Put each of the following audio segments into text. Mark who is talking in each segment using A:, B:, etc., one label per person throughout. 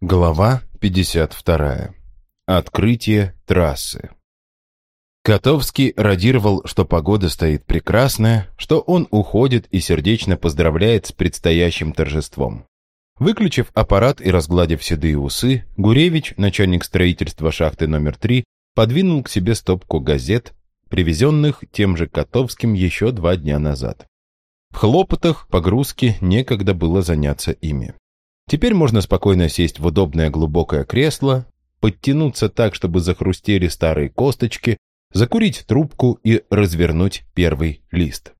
A: Глава 52. Открытие трассы. Котовский радировал, что погода стоит прекрасная, что он уходит и сердечно поздравляет с предстоящим торжеством. Выключив аппарат и разгладив седые усы, Гуревич, начальник строительства шахты номер 3, подвинул к себе стопку газет, привезенных тем же Котовским еще два дня назад. В хлопотах погрузки некогда было заняться ими. Теперь можно спокойно сесть в удобное глубокое кресло, подтянуться так, чтобы захрустели старые косточки, закурить трубку и развернуть первый лист.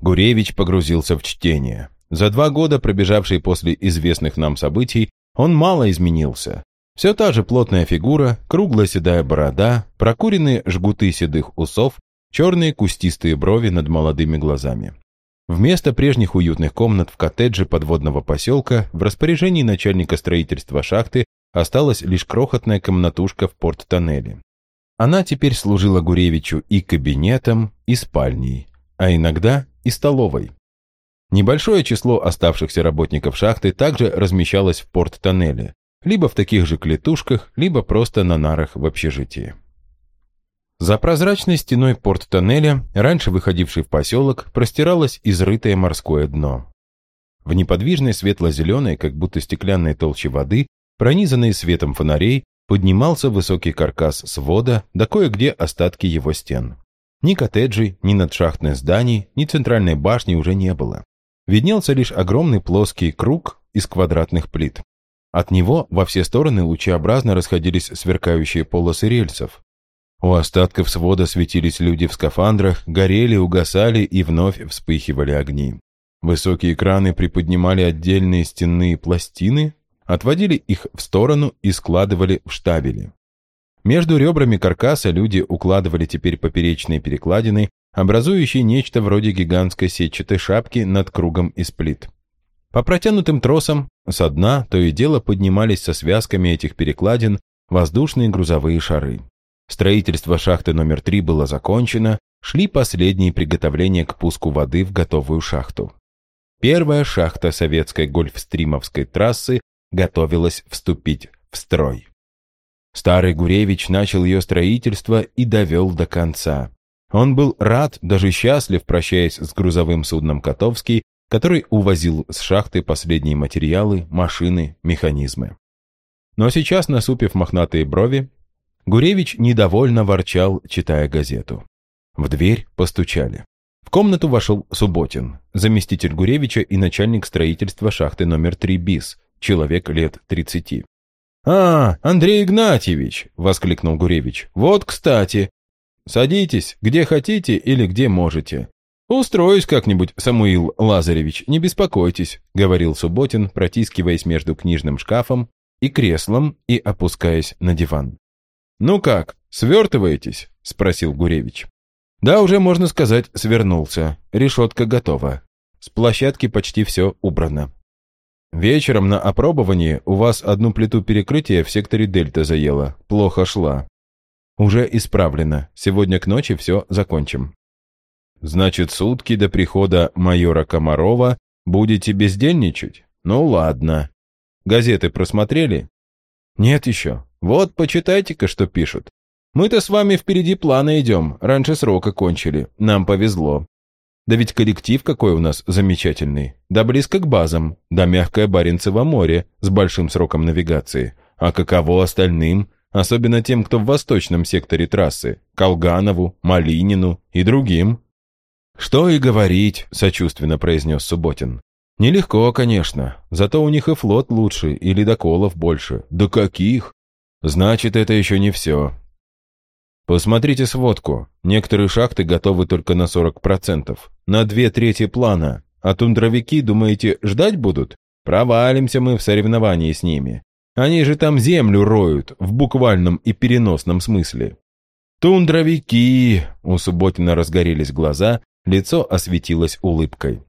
A: Гуревич погрузился в чтение. За два года, пробежавшие после известных нам событий, он мало изменился. Все та же плотная фигура, круглая седая борода, прокуренные жгуты седых усов, черные кустистые брови над молодыми глазами. Вместо прежних уютных комнат в коттедже подводного поселка в распоряжении начальника строительства шахты осталась лишь крохотная комнатушка в порт-тоннеле. Она теперь служила Гуревичу и кабинетом, и спальней, а иногда и столовой. Небольшое число оставшихся работников шахты также размещалось в порт-тоннеле, либо в таких же клетушках, либо просто на нарах в общежитии. За прозрачной стеной порт-тоннеля, раньше выходившей в поселок, простиралось изрытое морское дно. В неподвижной светло-зеленой, как будто стеклянной толще воды, пронизанной светом фонарей, поднимался высокий каркас свода, да кое-где остатки его стен. Ни коттеджей, ни надшахтных зданий, ни центральной башни уже не было. Виднелся лишь огромный плоский круг из квадратных плит. От него во все стороны лучеобразно расходились сверкающие полосы рельсов, у остатков свода светились люди в скафандрах, горели, угасали и вновь вспыхивали огни. Высокие краны приподнимали отдельные стенные пластины, отводили их в сторону и складывали в штабели. Между ребрами каркаса люди укладывали теперь поперечные перекладины, образующие нечто вроде гигантской сетчатой шапки над кругом из плит. По протянутым тросам со дна то и дело поднимались со связками этих перекладин воздушные грузовые шары. Строительство шахты номер 3 было закончено, шли последние приготовления к пуску воды в готовую шахту. Первая шахта советской гольфстримовской трассы готовилась вступить в строй. Старый Гуревич начал ее строительство и довел до конца. Он был рад, даже счастлив, прощаясь с грузовым судном «Котовский», который увозил с шахты последние материалы, машины, механизмы. Но сейчас, насупив мохнатые брови, Гуревич недовольно ворчал, читая газету. В дверь постучали. В комнату вошел Субботин, заместитель Гуревича и начальник строительства шахты номер 3 БИС, человек лет 30. «А, Андрей Игнатьевич!» — воскликнул Гуревич. «Вот, кстати. Садитесь, где хотите или где можете. «Устроюсь как-нибудь, Самуил Лазаревич, не беспокойтесь», — говорил Субботин, протискиваясь между книжным шкафом и креслом и опускаясь на диван. «Ну как, свертываетесь?» – спросил Гуревич. «Да, уже, можно сказать, свернулся. Решетка готова. С площадки почти все убрано. Вечером на опробовании у вас одну плиту перекрытия в секторе Дельта заело. Плохо шла. Уже исправлено. Сегодня к ночи все закончим». «Значит, сутки до прихода майора Комарова будете бездельничать? Ну ладно. Газеты просмотрели?» «Нет еще. Вот, почитайте-ка, что пишут. Мы-то с вами впереди плана идем, раньше срока кончили. Нам повезло. Да ведь коллектив какой у нас замечательный. Да близко к базам. Да мягкое Баренцево море с большим сроком навигации. А каково остальным? Особенно тем, кто в восточном секторе трассы. Колганову, Малинину и другим. «Что и говорить», — сочувственно произнес Субботин. «Нелегко, конечно. Зато у них и флот лучше, и ледоколов больше. Да каких? Значит, это еще не все. Посмотрите сводку. Некоторые шахты готовы только на 40%. На две трети плана. А тундровики, думаете, ждать будут? Провалимся мы в соревновании с ними. Они же там землю роют, в буквальном и переносном смысле. Тундровики! У Субботина разгорелись глаза, лицо осветилось улыбкой.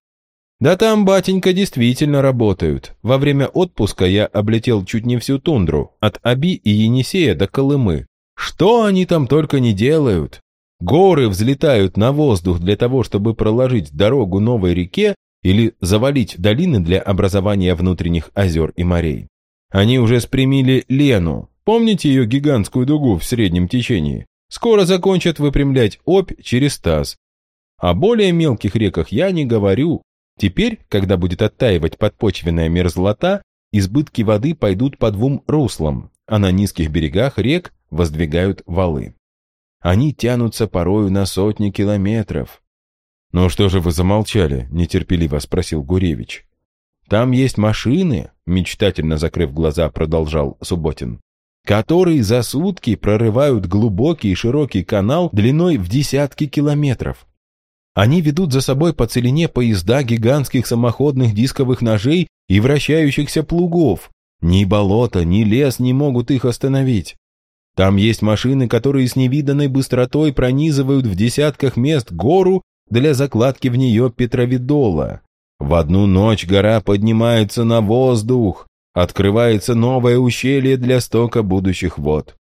A: Да там, батенька, действительно работают. Во время отпуска я облетел чуть не всю тундру, от Аби и Енисея до Колымы. Что они там только не делают? Горы взлетают на воздух для того, чтобы проложить дорогу новой реке или завалить долины для образования внутренних озер и морей. Они уже спрямили Лену. Помните ее гигантскую дугу в среднем течении? Скоро закончат выпрямлять Обь через Таз. О более мелких реках я не говорю. Теперь, когда будет оттаивать подпочвенная мерзлота, избытки воды пойдут по двум руслам, а на низких берегах рек воздвигают валы. Они тянутся порою на сотни километров. «Ну что же вы замолчали?» – нетерпеливо спросил Гуревич. «Там есть машины», – мечтательно закрыв глаза, продолжал Субботин, «которые за сутки прорывают глубокий и широкий канал длиной в десятки километров. Они ведут за собой по целине поезда гигантских самоходных дисковых ножей и вращающихся плугов. Ни болото, ни лес не могут их остановить. Там есть машины, которые с невиданной быстротой пронизывают в десятках мест гору для закладки в нее петровидола. В одну ночь гора поднимается на воздух, открывается новое ущелье для стока будущих вод.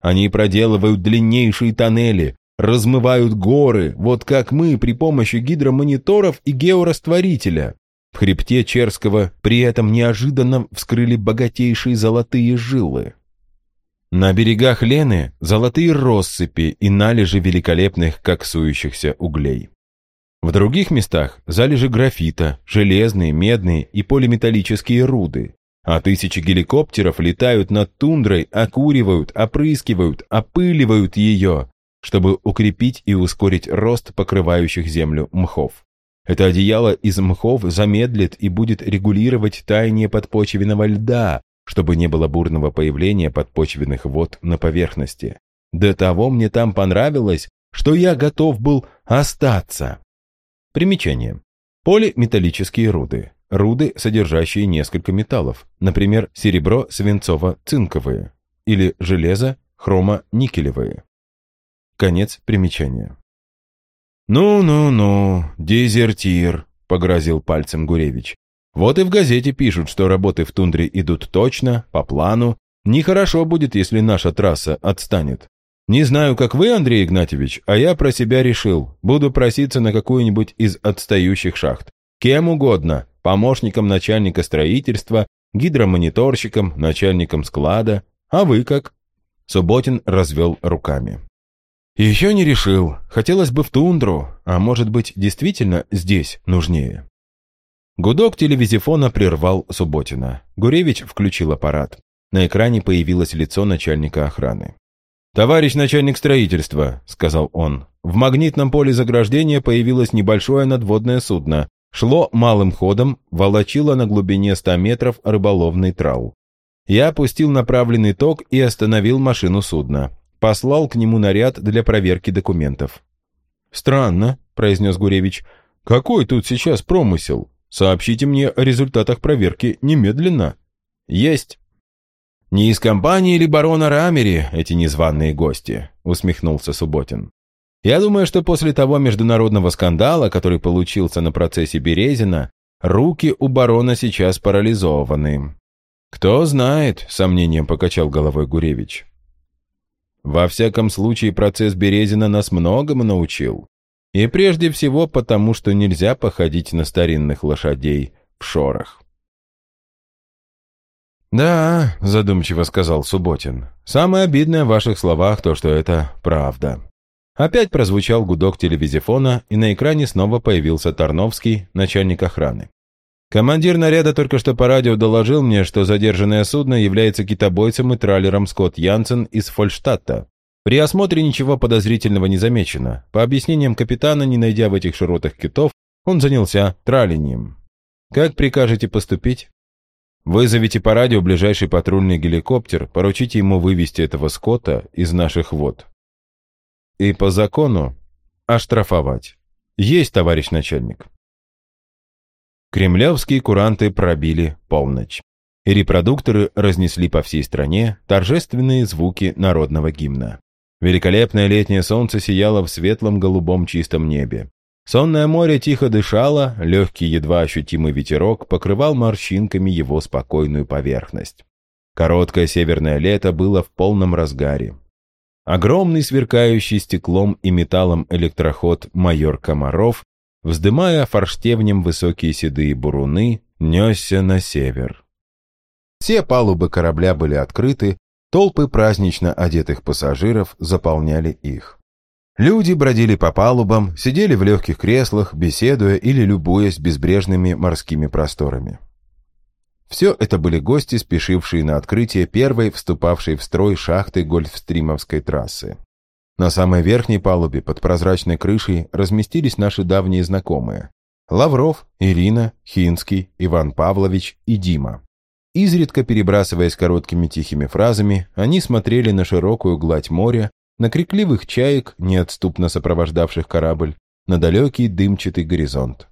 A: Они проделывают длиннейшие тоннели, размывают горы, вот как мы при помощи гидромониторов и георастворителя. В хребте Черского при этом неожиданно вскрыли богатейшие золотые жилы. На берегах Лены золотые россыпи и належи великолепных коксующихся углей. В других местах залежи графита, железные, медные и полиметаллические руды. А тысячи геликоптеров летают над тундрой, окуривают, опрыскивают, опыливают ее, чтобы укрепить и ускорить рост покрывающих землю мхов. Это одеяло из мхов замедлит и будет регулировать таяние подпочвенного льда, чтобы не было бурного появления подпочвенных вод на поверхности. До того мне там понравилось, что я готов был остаться. Примечание. Полиметаллические руды. Руды, содержащие несколько металлов, например, серебро свинцово-цинковые или железо хромо-никелевые. Конец примечания. «Ну-ну-ну, дезертир», — погрозил пальцем Гуревич. «Вот и в газете пишут, что работы в тундре идут точно, по плану. Нехорошо будет, если наша трасса отстанет. Не знаю, как вы, Андрей Игнатьевич, а я про себя решил. Буду проситься на какую-нибудь из отстающих шахт. Кем угодно. Помощником начальника строительства, гидромониторщиком, начальником склада. А вы как?» Субботин развел руками. «Еще не решил. Хотелось бы в тундру, а может быть, действительно здесь нужнее». Гудок телевизифона прервал Субботина. Гуревич включил аппарат. На экране появилось лицо начальника охраны. «Товарищ начальник строительства», — сказал он, — «в магнитном поле заграждения появилось небольшое надводное судно. Шло малым ходом, волочило на глубине 100 метров рыболовный трал. Я опустил направленный ток и остановил машину судна. Послал к нему наряд для проверки документов». «Странно», — произнес Гуревич. «Какой тут сейчас промысел? Сообщите мне о результатах проверки немедленно». «Есть». «Не из компании ли барона Рамери эти незваные гости?» — усмехнулся Субботин. «Я думаю, что после того международного скандала, который получился на процессе Березина, руки у барона сейчас парализованы». «Кто знает», — сомнением покачал головой Гуревич. «Во всяком случае, процесс Березина нас многому научил. И прежде всего потому, что нельзя походить на старинных лошадей в шорах». «Да», — задумчиво сказал Субботин, — «самое обидное в ваших словах то, что это правда». Опять прозвучал гудок телевизифона, и на экране снова появился Тарновский, начальник охраны. Командир наряда только что по радио доложил мне, что задержанное судно является китобойцем и траллером Скотт Янсен из Фольштадта. При осмотре ничего подозрительного не замечено. По объяснениям капитана, не найдя в этих широтах китов, он занялся траллением. Как прикажете поступить? Вызовите по радио ближайший патрульный геликоптер, поручите ему вывести этого скота из наших вод. И по закону оштрафовать. Есть, товарищ начальник. Кремлевские куранты пробили полночь. И репродукторы разнесли по всей стране торжественные звуки народного гимна. Великолепное летнее солнце сияло в светлом голубом чистом небе. Сонное море тихо дышало, легкий едва ощутимый ветерок покрывал морщинками его спокойную поверхность. Короткое северное лето было в полном разгаре. Огромный сверкающий стеклом и металлом электроход майор Комаров, вздымая форштевнем высокие седые буруны, несся на север. Все палубы корабля были открыты, толпы празднично одетых пассажиров заполняли их. Люди бродили по палубам, сидели в легких креслах, беседуя или любуясь безбрежными морскими просторами. Все это были гости, спешившие на открытие первой вступавшей в строй шахты Гольфстримовской трассы. На самой верхней палубе под прозрачной крышей разместились наши давние знакомые. Лавров, Ирина, Хинский, Иван Павлович и Дима. Изредка перебрасываясь короткими тихими фразами, они смотрели на широкую гладь моря, на крикливых чаек, неотступно сопровождавших корабль, на далекий дымчатый горизонт.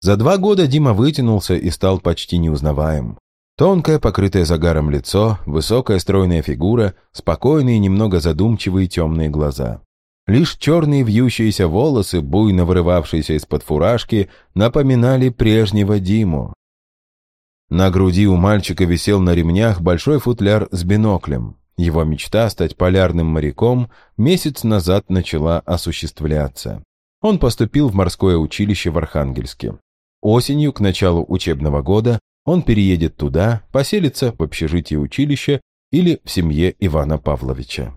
A: За два года Дима вытянулся и стал почти неузнаваем. Тонкое, покрытое загаром лицо, высокая стройная фигура, спокойные, немного задумчивые темные глаза. Лишь черные вьющиеся волосы, буйно вырывавшиеся из-под фуражки, напоминали прежнего Диму. На груди у мальчика висел на ремнях большой футляр с биноклем. Его мечта стать полярным моряком месяц назад начала осуществляться. Он поступил в морское училище в Архангельске. Осенью, к началу учебного года, он переедет туда, поселится в общежитии училища или в семье Ивана Павловича.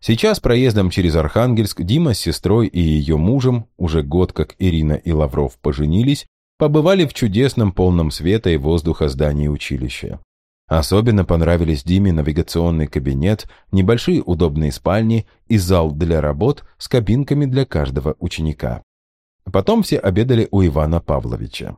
A: Сейчас проездом через Архангельск Дима с сестрой и ее мужем, уже год как Ирина и Лавров поженились, побывали в чудесном полном света и воздуха здании училища. Особенно понравились Диме навигационный кабинет, небольшие удобные спальни и зал для работ с кабинками для каждого ученика. Потом все обедали у Ивана Павловича.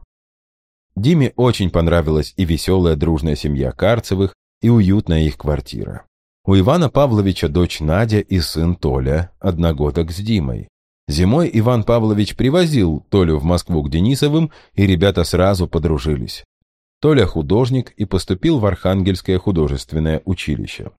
A: Диме очень понравилась и веселая дружная семья Карцевых, и уютная их квартира. У Ивана Павловича дочь Надя и сын Толя, одногодок с Димой. Зимой Иван Павлович привозил Толю в Москву к Денисовым, и ребята сразу подружились. Толя художник и поступил в Архангельское художественное училище.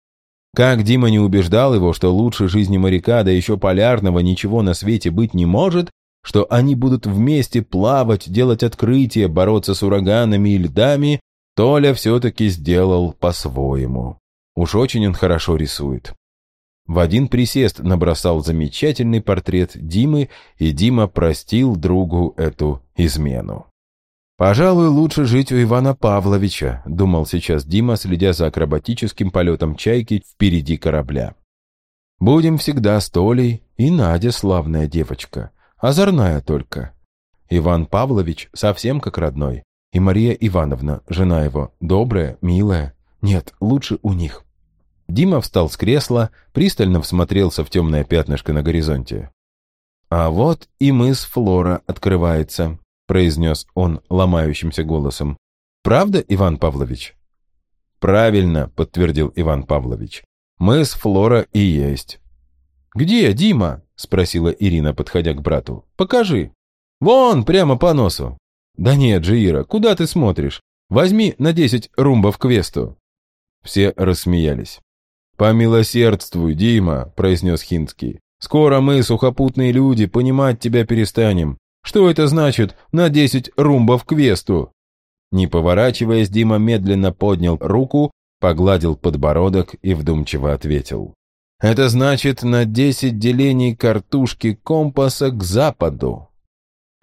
A: Как Дима не убеждал его, что лучше жизни моряка, да еще полярного, ничего на свете быть не может, что они будут вместе плавать, делать открытия, бороться с ураганами и льдами, Толя все-таки сделал по-своему. Уж очень он хорошо рисует. В один присест набросал замечательный портрет Димы, и Дима простил другу эту измену. «Пожалуй, лучше жить у Ивана Павловича», — думал сейчас Дима, следя за акробатическим полетом чайки впереди корабля. «Будем всегда с Толей, и Надя славная девочка. Озорная только. Иван Павлович совсем как родной. И Мария Ивановна, жена его, добрая, милая. Нет, лучше у них. Дима встал с кресла, пристально всмотрелся в темное пятнышко на горизонте. «А вот и мыс Флора открывается», — произнес он ломающимся голосом. «Правда, Иван Павлович?» «Правильно», — подтвердил Иван Павлович. «Мыс Флора и есть». «Где, Дима?» — спросила Ирина, подходя к брату. «Покажи». «Вон, прямо по носу». «Да нет же, Ира, куда ты смотришь? Возьми на десять румбов квесту». Все рассмеялись. «Помилосердствуй, Дима», — произнес Хинский. «Скоро мы, сухопутные люди, понимать тебя перестанем. Что это значит на десять румбов квесту?» Не поворачиваясь, Дима медленно поднял руку, погладил подбородок и вдумчиво ответил. Это значит на 10 делений картушки компаса к западу.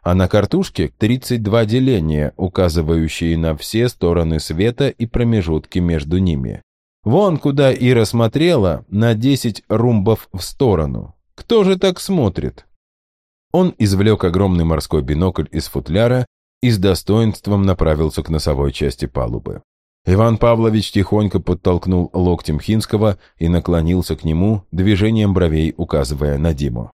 A: А на картушке 32 деления, указывающие на все стороны света и промежутки между ними. Вон куда Ира смотрела, на 10 румбов в сторону. Кто же так смотрит? Он извлек огромный морской бинокль из футляра и с достоинством направился к носовой части палубы. Иван Павлович тихонько подтолкнул локтем Хинского и наклонился к нему, движением бровей указывая на Диму.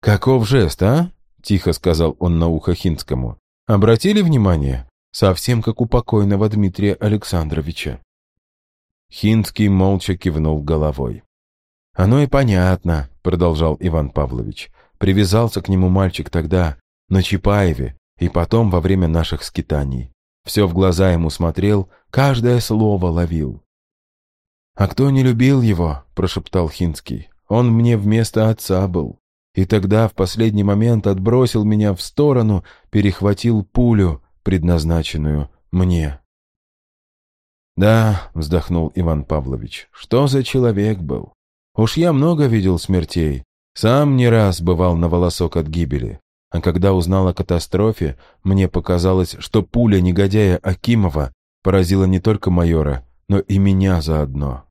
A: «Каков жест, а?» — тихо сказал он на ухо Хинскому. «Обратили внимание? Совсем как у покойного Дмитрия Александровича». Хинский молча кивнул головой. «Оно и понятно», — продолжал Иван Павлович. «Привязался к нему мальчик тогда, на Чапаеве, и потом во время наших скитаний. Все в глаза ему смотрел, каждое слово ловил. «А кто не любил его?» – прошептал Хинский. «Он мне вместо отца был. И тогда в последний момент отбросил меня в сторону, перехватил пулю, предназначенную мне». «Да», — вздохнул Иван Павлович, — «что за человек был? Уж я много видел смертей, сам не раз бывал на волосок от гибели. А когда узнал о катастрофе, мне показалось, что пуля негодяя Акимова поразила не только майора, но и меня заодно.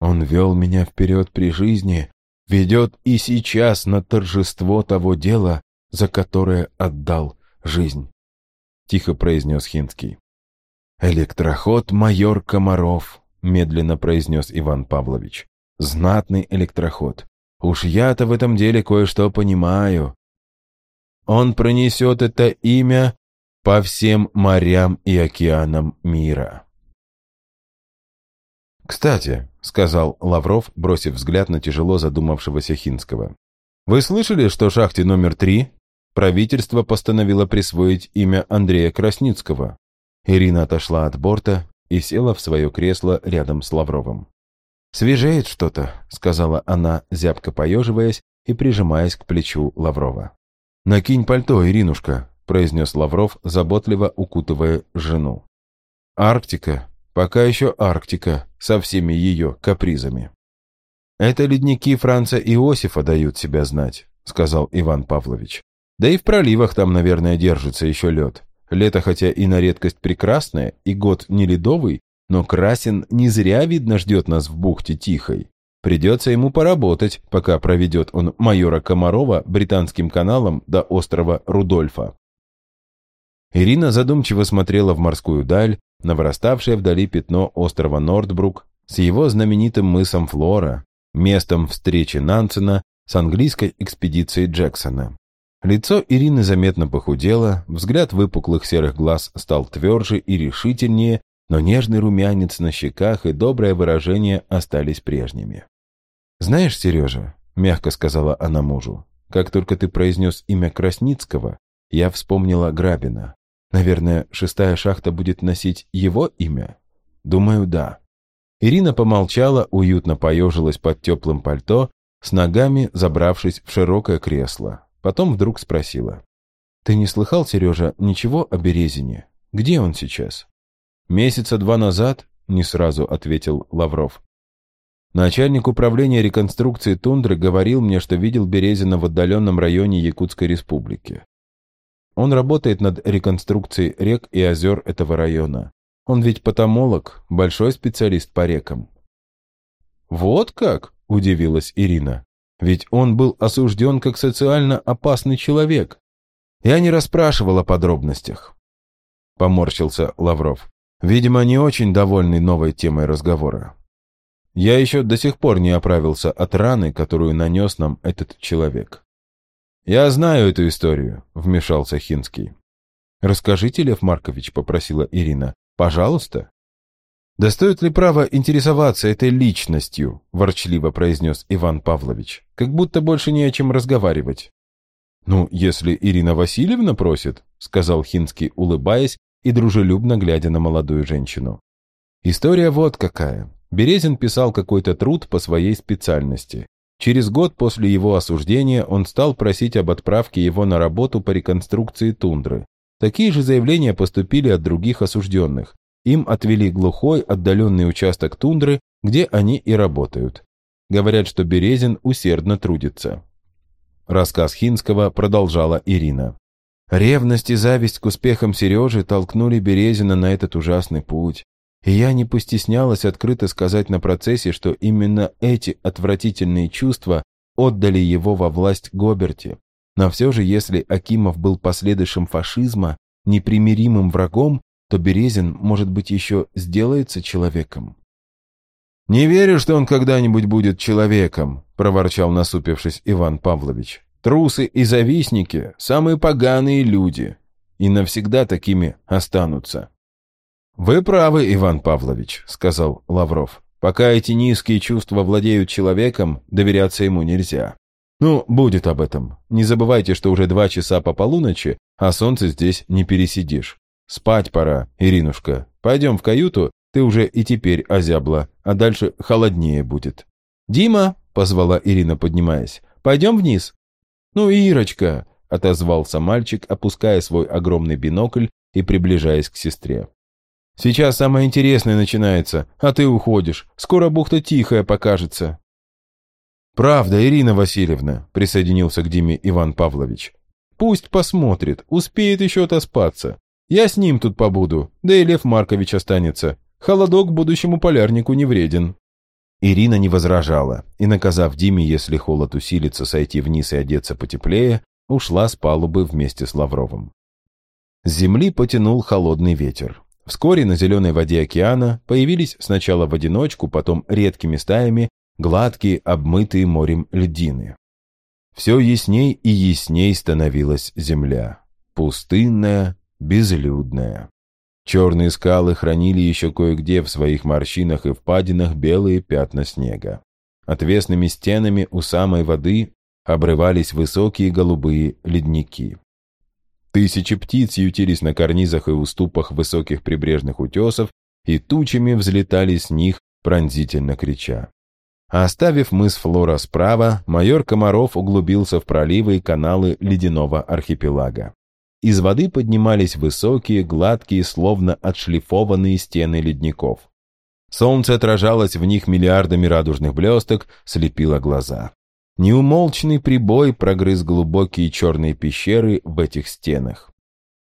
A: Он вел меня вперед при жизни, ведет и сейчас на торжество того дела, за которое отдал жизнь», — тихо произнес Хинский. «Электроход майор Комаров», — медленно произнес Иван Павлович. «Знатный электроход. Уж я-то в этом деле кое-что понимаю. Он пронесет это имя по всем морям и океанам мира. «Кстати», — сказал Лавров, бросив взгляд на тяжело задумавшегося Хинского, «вы слышали, что шахте номер три правительство постановило присвоить имя Андрея Красницкого?» Ирина отошла от борта и села в свое кресло рядом с Лавровым. «Свежеет что-то», — сказала она, зябко поеживаясь и прижимаясь к плечу Лаврова. «Накинь пальто, Иринушка», — произнес Лавров, заботливо укутывая жену. «Арктика, пока еще Арктика, со всеми ее капризами». «Это ледники Франца Иосифа дают себя знать», — сказал Иван Павлович. «Да и в проливах там, наверное, держится еще лед. Лето хотя и на редкость прекрасное, и год не ледовый, но Красин не зря, видно, ждет нас в бухте Тихой. Придется ему поработать, пока проведет он майора Комарова британским каналом до острова Рудольфа. Ирина задумчиво смотрела в морскую даль, на выраставшее вдали пятно острова Нордбрук с его знаменитым мысом Флора, местом встречи Нансена с английской экспедицией Джексона. Лицо Ирины заметно похудело, взгляд выпуклых серых глаз стал тверже и решительнее, но нежный румянец на щеках и доброе выражение остались прежними. «Знаешь, Сережа», — мягко сказала она мужу, «как только ты произнес имя Красницкого, я вспомнила Грабина. Наверное, шестая шахта будет носить его имя? Думаю, да». Ирина помолчала, уютно поежилась под теплым пальто, с ногами забравшись в широкое кресло. Потом вдруг спросила. «Ты не слыхал, Сережа, ничего о Березине? Где он сейчас?» «Месяца два назад», — не сразу ответил Лавров. Начальник управления реконструкции тундры говорил мне, что видел Березина в отдаленном районе Якутской республики. Он работает над реконструкцией рек и озер этого района. Он ведь потомолог, большой специалист по рекам. «Вот как?» – удивилась Ирина. «Ведь он был осужден как социально опасный человек. Я не расспрашивал о подробностях». Поморщился Лавров. Видимо, не очень довольный новой темой разговора. Я еще до сих пор не оправился от раны, которую нанес нам этот человек. «Я знаю эту историю», — вмешался Хинский. «Расскажите, Лев Маркович», — попросила Ирина. «Пожалуйста». «Да стоит ли право интересоваться этой личностью?» — ворчливо произнес Иван Павлович. «Как будто больше не о чем разговаривать». «Ну, если Ирина Васильевна просит», — сказал Хинский, улыбаясь и дружелюбно глядя на молодую женщину. «История вот какая. Березин писал какой-то труд по своей специальности. Через год после его осуждения он стал просить об отправке его на работу по реконструкции тундры. Такие же заявления поступили от других осужденных. Им отвели глухой, отдаленный участок тундры, где они и работают. Говорят, что Березин усердно трудится. Рассказ Хинского продолжала Ирина. Ревность и зависть к успехам Сережи толкнули Березина на этот ужасный путь. И я не постеснялась открыто сказать на процессе, что именно эти отвратительные чувства отдали его во власть Гоберти. Но все же, если Акимов был последующим фашизма, непримиримым врагом, то Березин, может быть, еще сделается человеком. «Не верю, что он когда-нибудь будет человеком», — проворчал насупившись Иван Павлович. «Трусы и завистники — самые поганые люди, и навсегда такими останутся». «Вы правы, Иван Павлович», — сказал Лавров. «Пока эти низкие чувства владеют человеком, доверяться ему нельзя. Ну, будет об этом. Не забывайте, что уже два часа по полуночи, а солнце здесь не пересидишь. Спать пора, Иринушка. Пойдем в каюту, ты уже и теперь озябла, а дальше холоднее будет». «Дима», — позвала Ирина, поднимаясь, — «пойдем вниз». «Ну, Ирочка», — отозвался мальчик, опуская свой огромный бинокль и приближаясь к сестре. Сейчас самое интересное начинается, а ты уходишь. Скоро бухта тихая покажется». «Правда, Ирина Васильевна», — присоединился к Диме Иван Павлович. «Пусть посмотрит, успеет еще отоспаться. Я с ним тут побуду, да и Лев Маркович останется. Холодок будущему полярнику не вреден». Ирина не возражала и, наказав Диме, если холод усилится, сойти вниз и одеться потеплее, ушла с палубы вместе с Лавровым. С земли потянул холодный ветер. Вскоре на зеленой воде океана появились сначала в одиночку, потом редкими стаями гладкие, обмытые морем льдины. Все ясней и ясней становилась земля. Пустынная, безлюдная. Черные скалы хранили еще кое-где в своих морщинах и впадинах белые пятна снега. Отвесными стенами у самой воды обрывались высокие голубые ледники. Тысячи птиц ютились на карнизах и уступах высоких прибрежных утесов и тучами взлетали с них, пронзительно крича. Оставив мыс Флора справа, майор Комаров углубился в проливы и каналы ледяного архипелага. Из воды поднимались высокие, гладкие, словно отшлифованные стены ледников. Солнце отражалось в них миллиардами радужных блесток, слепило глаза. Неумолчный прибой прогрыз глубокие черные пещеры в этих стенах.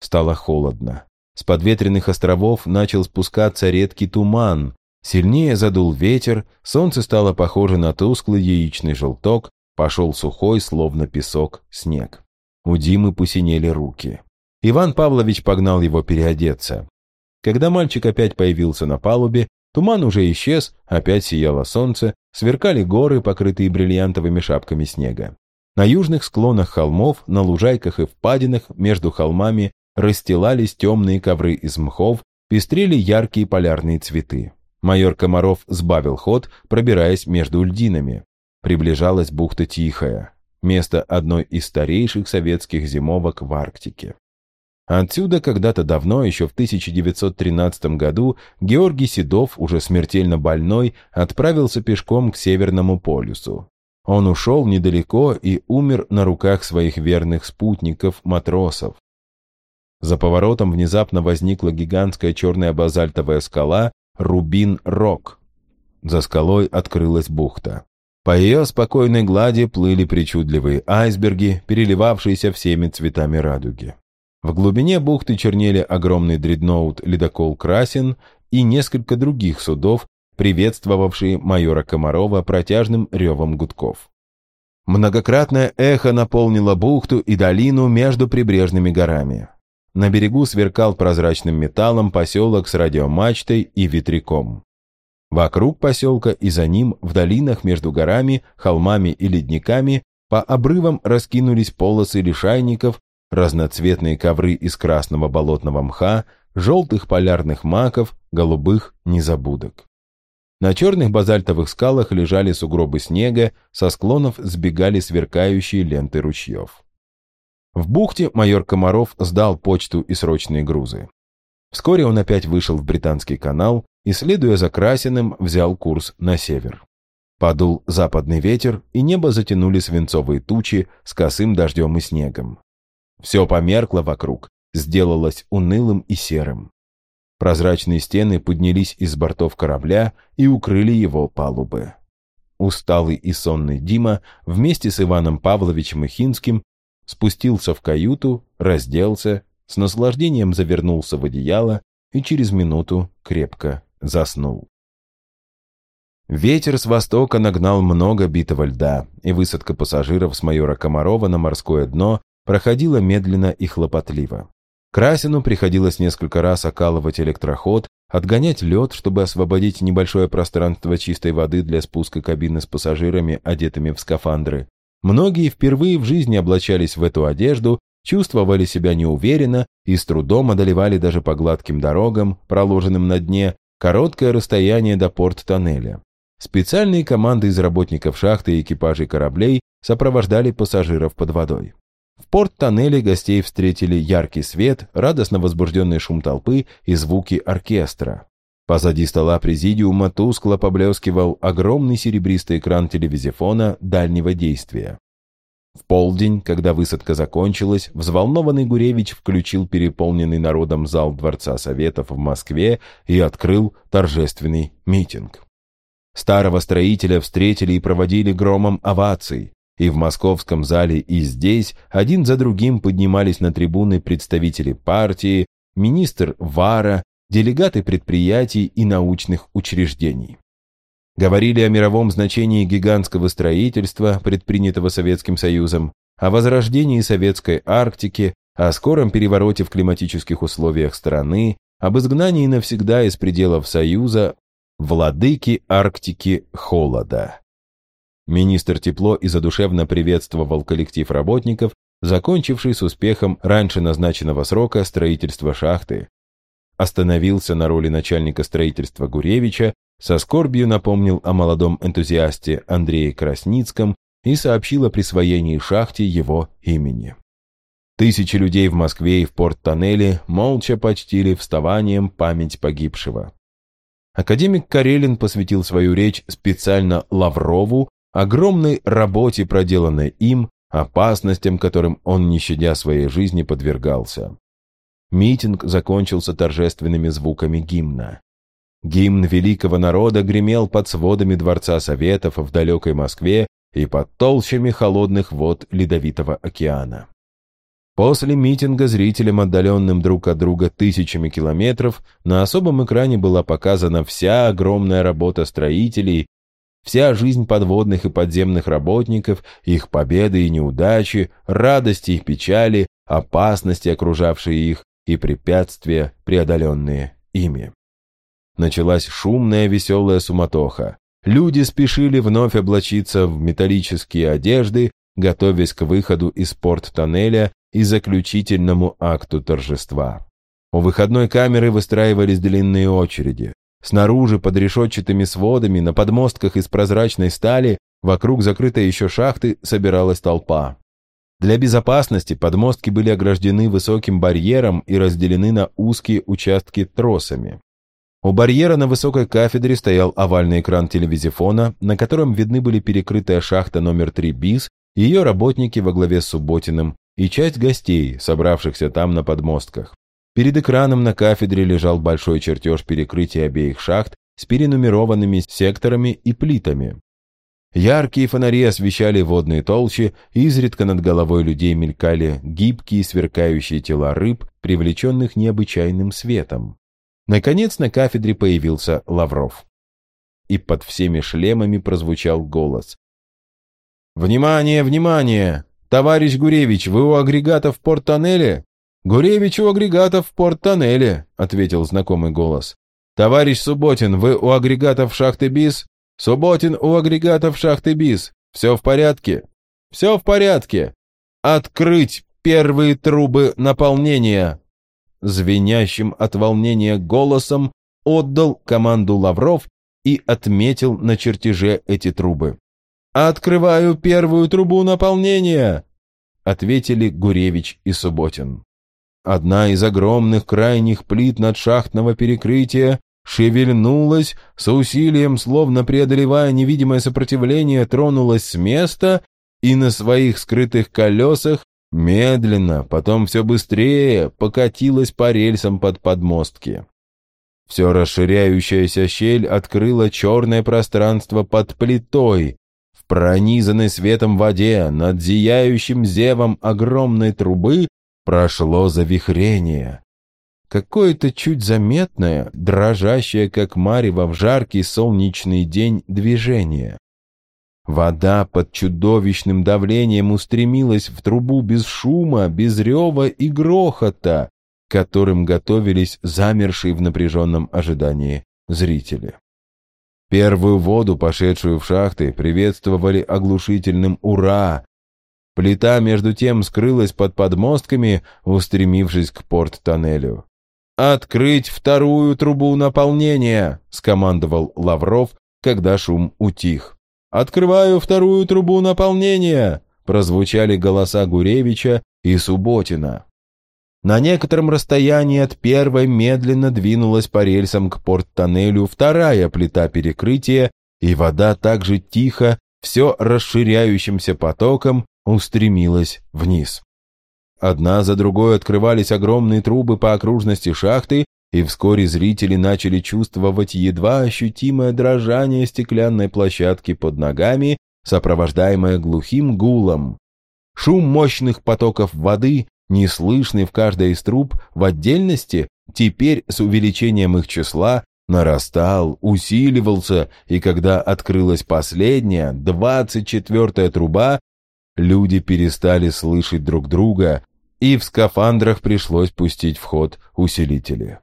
A: Стало холодно. С подветренных островов начал спускаться редкий туман. Сильнее задул ветер, солнце стало похоже на тусклый яичный желток, пошел сухой, словно песок, снег. У Димы посинели руки. Иван Павлович погнал его переодеться. Когда мальчик опять появился на палубе, Туман уже исчез, опять сияло солнце, сверкали горы, покрытые бриллиантовыми шапками снега. На южных склонах холмов, на лужайках и впадинах между холмами расстилались темные ковры из мхов, пестрели яркие полярные цветы. Майор Комаров сбавил ход, пробираясь между льдинами. Приближалась бухта Тихая, место одной из старейших советских зимовок в Арктике. Отсюда когда-то давно, еще в 1913 году, Георгий Седов, уже смертельно больной, отправился пешком к Северному полюсу. Он ушел недалеко и умер на руках своих верных спутников, матросов. За поворотом внезапно возникла гигантская черная базальтовая скала Рубин-Рок. За скалой открылась бухта. По ее спокойной глади плыли причудливые айсберги, переливавшиеся всеми цветами радуги. В глубине бухты чернели огромный дредноут-ледокол «Красин» и несколько других судов, приветствовавшие майора Комарова протяжным ревом гудков. Многократное эхо наполнило бухту и долину между прибрежными горами. На берегу сверкал прозрачным металлом поселок с радиомачтой и ветряком. Вокруг поселка и за ним, в долинах между горами, холмами и ледниками, по обрывам раскинулись полосы лишайников разноцветные ковры из красного болотного мха, желтых полярных маков, голубых незабудок. На черных базальтовых скалах лежали сугробы снега, со склонов сбегали сверкающие ленты ручьев. В бухте майор Комаров сдал почту и срочные грузы. Вскоре он опять вышел в Британский канал и, следуя за Красиным, взял курс на север. Подул западный ветер, и небо затянули свинцовые тучи с косым дождем и снегом. Все померкло вокруг, сделалось унылым и серым. Прозрачные стены поднялись из бортов корабля и укрыли его палубы. Усталый и сонный Дима вместе с Иваном Павловичем Ихинским спустился в каюту, разделся, с наслаждением завернулся в одеяло и через минуту крепко заснул. Ветер с востока нагнал много битого льда, и высадка пассажиров с майора Комарова на морское дно проходила медленно и хлопотливо. Красину приходилось несколько раз окалывать электроход, отгонять лед, чтобы освободить небольшое пространство чистой воды для спуска кабины с пассажирами, одетыми в скафандры. Многие впервые в жизни облачались в эту одежду, чувствовали себя неуверенно и с трудом одолевали даже по гладким дорогам, проложенным на дне, короткое расстояние до порт-тоннеля. Специальные команды из работников шахты и экипажей кораблей сопровождали пассажиров под водой. В порт-тоннеле гостей встретили яркий свет, радостно возбужденный шум толпы и звуки оркестра. Позади стола президиума тускло поблескивал огромный серебристый экран телевизифона дальнего действия. В полдень, когда высадка закончилась, взволнованный Гуревич включил переполненный народом зал Дворца Советов в Москве и открыл торжественный митинг. Старого строителя встретили и проводили громом оваций. И в московском зале, и здесь один за другим поднимались на трибуны представители партии, министр ВАРа, делегаты предприятий и научных учреждений. Говорили о мировом значении гигантского строительства, предпринятого Советским Союзом, о возрождении советской Арктики, о скором перевороте в климатических условиях страны, об изгнании навсегда из пределов Союза владыки Арктики холода. Министр тепло и задушевно приветствовал коллектив работников, закончивший с успехом раньше назначенного срока строительство шахты. Остановился на роли начальника строительства Гуревича, со скорбью напомнил о молодом энтузиасте Андрее Красницком и сообщил о присвоении шахте его имени. Тысячи людей в Москве и в порт-тоннеле молча почтили вставанием память погибшего. Академик Карелин посвятил свою речь специально Лаврову, огромной работе, проделанной им, опасностям, которым он, не щадя своей жизни, подвергался. Митинг закончился торжественными звуками гимна. Гимн великого народа гремел под сводами Дворца Советов в далекой Москве и под толщами холодных вод Ледовитого океана. После митинга зрителям, отдаленным друг от друга тысячами километров, на особом экране была показана вся огромная работа строителей, вся жизнь подводных и подземных работников, их победы и неудачи, радости и печали, опасности, окружавшие их, и препятствия, преодоленные ими. Началась шумная веселая суматоха. Люди спешили вновь облачиться в металлические одежды, готовясь к выходу из порт-тоннеля и заключительному акту торжества. У выходной камеры выстраивались длинные очереди. Снаружи, под решетчатыми сводами, на подмостках из прозрачной стали, вокруг закрытой еще шахты, собиралась толпа. Для безопасности подмостки были ограждены высоким барьером и разделены на узкие участки тросами. У барьера на высокой кафедре стоял овальный экран телевизифона, на котором видны были перекрытая шахта номер 3 БИС, ее работники во главе с Субботиным и часть гостей, собравшихся там на подмостках. Перед экраном на кафедре лежал большой чертеж перекрытия обеих шахт с перенумерованными секторами и плитами. Яркие фонари освещали водные толщи, изредка над головой людей мелькали гибкие сверкающие тела рыб, привлеченных необычайным светом. Наконец на кафедре появился Лавров. И под всеми шлемами прозвучал голос. «Внимание, внимание! Товарищ Гуревич, вы у агрегата в порт-тоннеле?» «Гуревич у агрегата в порт-тоннеле», — ответил знакомый голос. «Товарищ Субботин, вы у агрегатов шахты БИС?» «Субботин у агрегатов шахты БИС. Все в порядке?» «Все в порядке. Открыть первые трубы наполнения!» Звенящим от волнения голосом отдал команду Лавров и отметил на чертеже эти трубы. «Открываю первую трубу наполнения!» ответили Гуревич и Субботин. Одна из огромных крайних плит надшахтного перекрытия шевельнулась, с усилием, словно преодолевая невидимое сопротивление, тронулась с места и на своих скрытых колесах медленно, потом все быстрее покатилась по рельсам под подмостки. Все расширяющаяся щель открыла черное пространство под плитой, в пронизанной светом воде над зияющим зевом огромной трубы прошло завихрение. Какое-то чуть заметное, дрожащее, как марево в жаркий солнечный день, движение. Вода под чудовищным давлением устремилась в трубу без шума, без рева и грохота, которым готовились замершие в напряженном ожидании зрители. Первую воду, пошедшую в шахты, приветствовали оглушительным «Ура!», Плита, между тем, скрылась под подмостками, устремившись к порт-тоннелю. «Открыть вторую трубу наполнения!» — скомандовал Лавров, когда шум утих. «Открываю вторую трубу наполнения!» — прозвучали голоса Гуревича и Субботина. На некотором расстоянии от первой медленно двинулась по рельсам к порт-тоннелю вторая плита перекрытия, и вода также тихо, все расширяющимся потоком, устремилась вниз. Одна за другой открывались огромные трубы по окружности шахты, и вскоре зрители начали чувствовать едва ощутимое дрожание стеклянной площадки под ногами, сопровождаемое глухим гулом. Шум мощных потоков воды неслышный в каждой из труб в отдельности, теперь с увеличением их числа нарастал, усиливался, и когда открылась последняя, двадцать четвертая труба, люди перестали слышать друг друга, и в скафандрах пришлось пустить в ход усилители.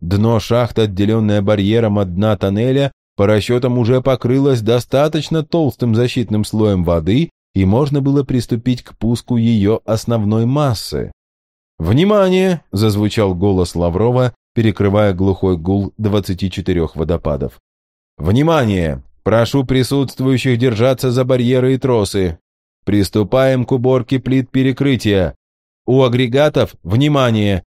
A: Дно шахты, отделенное барьером от дна тоннеля, по расчетам уже покрылось достаточно толстым защитным слоем воды, и можно было приступить к пуску ее основной массы. «Внимание!» — зазвучал голос Лаврова, перекрывая глухой гул 24 водопадов. «Внимание! Прошу присутствующих держаться за барьеры и тросы. Приступаем к уборке плит перекрытия. У агрегатов, внимание!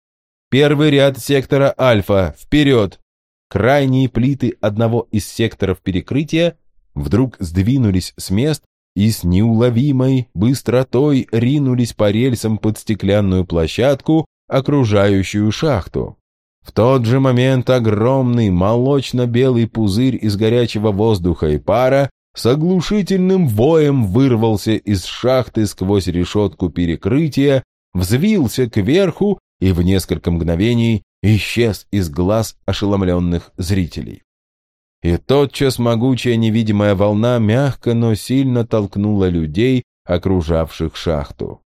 A: Первый ряд сектора Альфа, вперед! Крайние плиты одного из секторов перекрытия вдруг сдвинулись с мест и с неуловимой быстротой ринулись по рельсам под стеклянную площадку, окружающую шахту. В тот же момент огромный молочно-белый пузырь из горячего воздуха и пара с оглушительным воем вырвался из шахты сквозь решетку перекрытия, взвился кверху и в несколько мгновений исчез из глаз ошеломленных зрителей. И тотчас могучая невидимая волна мягко, но сильно толкнула людей, окружавших шахту.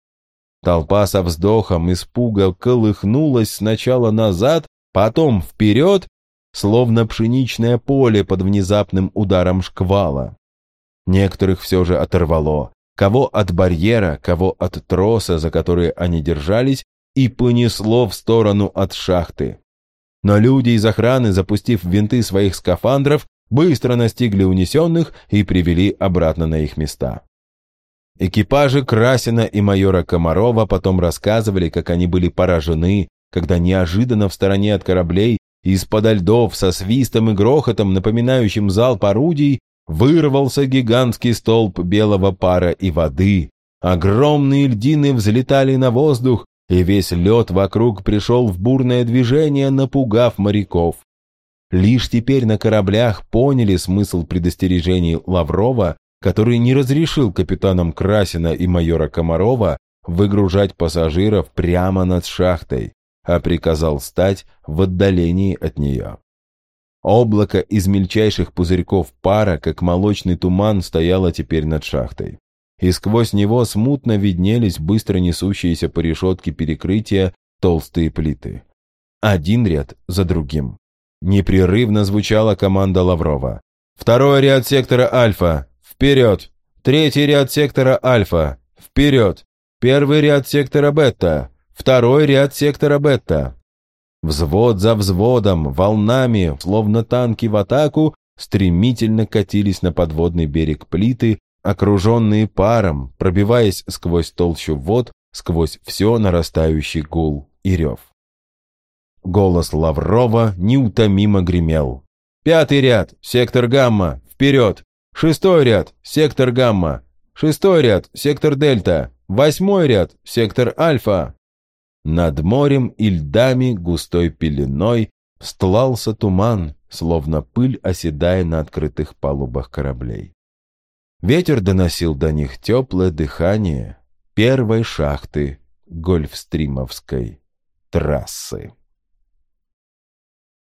A: Толпа со вздохом испуга колыхнулась сначала назад, потом вперед, словно пшеничное поле под внезапным ударом шквала. Некоторых все же оторвало, кого от барьера, кого от троса, за которые они держались, и понесло в сторону от шахты. Но люди из охраны, запустив винты своих скафандров, быстро настигли унесенных и привели обратно на их места. Экипажи Красина и майора Комарова потом рассказывали, как они были поражены когда неожиданно в стороне от кораблей из-под льдов со свистом и грохотом, напоминающим залп орудий, вырвался гигантский столб белого пара и воды. Огромные льдины взлетали на воздух, и весь лед вокруг пришел в бурное движение, напугав моряков. Лишь теперь на кораблях поняли смысл предостережений Лаврова, который не разрешил капитанам Красина и майора Комарова выгружать пассажиров прямо над шахтой а приказал стать в отдалении от нее. Облако из мельчайших пузырьков пара, как молочный туман, стояло теперь над шахтой. И сквозь него смутно виднелись быстро несущиеся по решетке перекрытия толстые плиты. Один ряд за другим. Непрерывно звучала команда Лаврова. «Второй ряд сектора Альфа! Вперед! Третий ряд сектора Альфа! Вперед! Первый ряд сектора Бета! Второй ряд сектора Бета. Взвод за взводом, волнами, словно танки в атаку, стремительно катились на подводный берег плиты, окруженные паром, пробиваясь сквозь толщу вод, сквозь все нарастающий гул и рев. Голос Лаврова неутомимо гремел. «Пятый ряд, сектор Гамма, вперед! Шестой ряд, сектор Гамма! Шестой ряд, сектор Дельта! Восьмой ряд, сектор Альфа!» Над морем и льдами густой пеленой стлался туман, словно пыль оседая на открытых палубах кораблей. Ветер доносил до них теплое дыхание первой шахты Гольфстримовской трассы.